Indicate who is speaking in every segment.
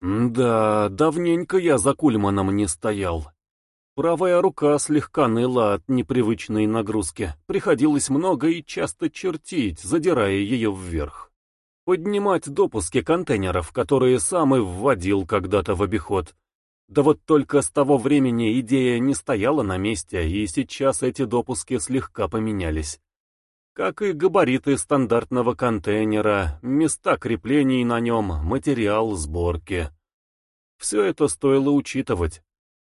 Speaker 1: Да, давненько я за Кульманом не стоял. Правая рука слегка ныла от непривычной нагрузки. Приходилось много и часто чертить, задирая ее вверх. Поднимать допуски контейнеров, которые сам и вводил когда-то в обиход. Да вот только с того времени идея не стояла на месте, и сейчас эти допуски слегка поменялись как и габариты стандартного контейнера, места креплений на нем, материал сборки. Все это стоило учитывать.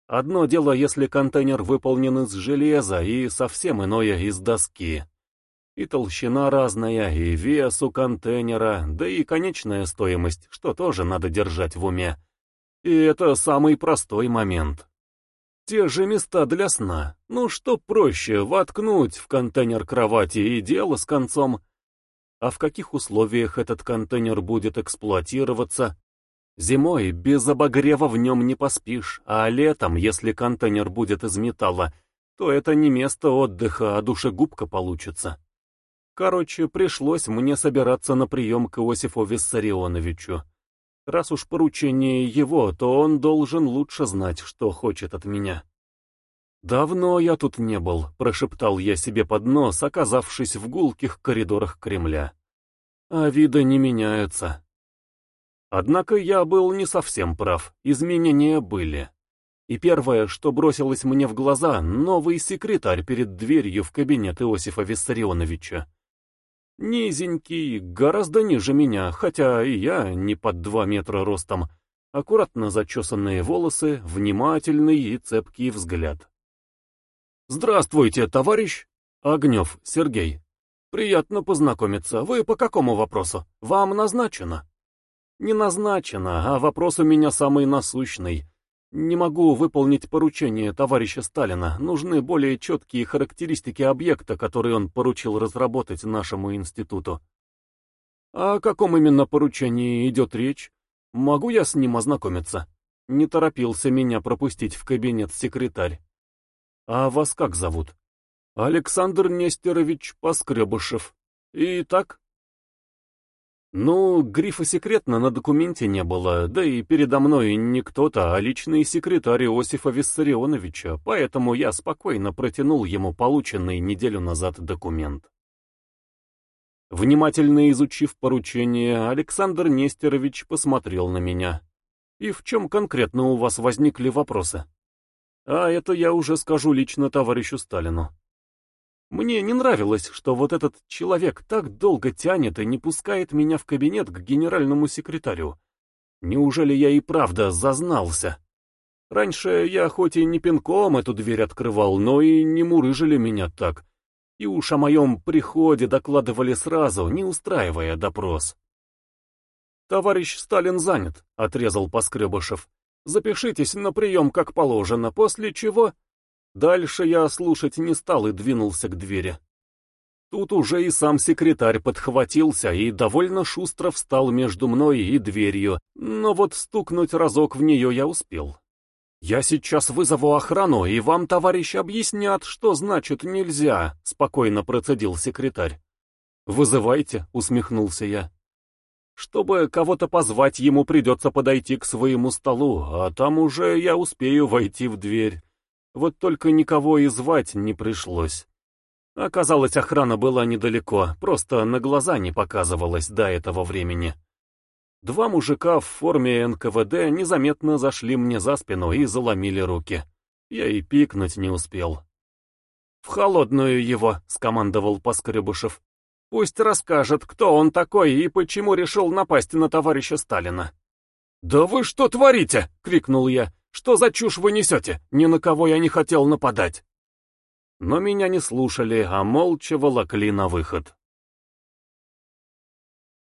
Speaker 1: Одно дело, если контейнер выполнен из железа, и совсем иное из доски. И толщина разная, и вес у контейнера, да и конечная стоимость, что тоже надо держать в уме. И это самый простой момент. Те же места для сна. Ну что проще, воткнуть в контейнер кровати и дело с концом. А в каких условиях этот контейнер будет эксплуатироваться? Зимой без обогрева в нем не поспишь, а летом, если контейнер будет из металла, то это не место отдыха, а душегубка получится. Короче, пришлось мне собираться на прием к Иосифу Виссарионовичу. Раз уж поручение его, то он должен лучше знать, что хочет от меня. «Давно я тут не был», — прошептал я себе под нос, оказавшись в гулких коридорах Кремля. А виды не меняются. Однако я был не совсем прав, изменения были. И первое, что бросилось мне в глаза, новый секретарь перед дверью в кабинет Иосифа Виссарионовича. Низенький, гораздо ниже меня, хотя и я не под два метра ростом. Аккуратно зачесанные волосы, внимательный и цепкий взгляд. «Здравствуйте, товарищ!» «Огнев, Сергей. Приятно познакомиться. Вы по какому вопросу? Вам назначено?» «Не назначено, а вопрос у меня самый насущный. Не могу выполнить поручение товарища Сталина. Нужны более четкие характеристики объекта, который он поручил разработать нашему институту. О каком именно поручении идет речь? Могу я с ним ознакомиться? Не торопился меня пропустить в кабинет секретарь. А вас как зовут? Александр Нестерович Поскребышев. И так? Ну, грифа «секретно» на документе не было, да и передо мной не кто-то, а личный секретарь Иосифа Виссарионовича, поэтому я спокойно протянул ему полученный неделю назад документ. Внимательно изучив поручение, Александр Нестерович посмотрел на меня. «И в чем конкретно у вас возникли вопросы?» «А это я уже скажу лично товарищу Сталину». Мне не нравилось, что вот этот человек так долго тянет и не пускает меня в кабинет к генеральному секретарю. Неужели я и правда зазнался? Раньше я хоть и не пинком эту дверь открывал, но и не мурыжили меня так. И уж о моем приходе докладывали сразу, не устраивая допрос. «Товарищ Сталин занят», — отрезал Поскребышев. «Запишитесь на прием как положено, после чего Дальше я слушать не стал и двинулся к двери. Тут уже и сам секретарь подхватился и довольно шустро встал между мной и дверью, но вот стукнуть разок в нее я успел. «Я сейчас вызову охрану, и вам, товарищ, объяснят, что значит нельзя», — спокойно процедил секретарь. «Вызывайте», — усмехнулся я. «Чтобы кого-то позвать, ему придется подойти к своему столу, а там уже я успею войти в дверь». Вот только никого и звать не пришлось. Оказалось, охрана была недалеко, просто на глаза не показывалась до этого времени. Два мужика в форме НКВД незаметно зашли мне за спину и заломили руки. Я и пикнуть не успел. «В холодную его», — скомандовал Поскребышев. «Пусть расскажет, кто он такой и почему решил напасть на товарища Сталина». «Да вы что творите?» — крикнул я. Что за чушь вы несете? Ни на кого я не хотел нападать. Но меня не слушали, а молча волокли на выход.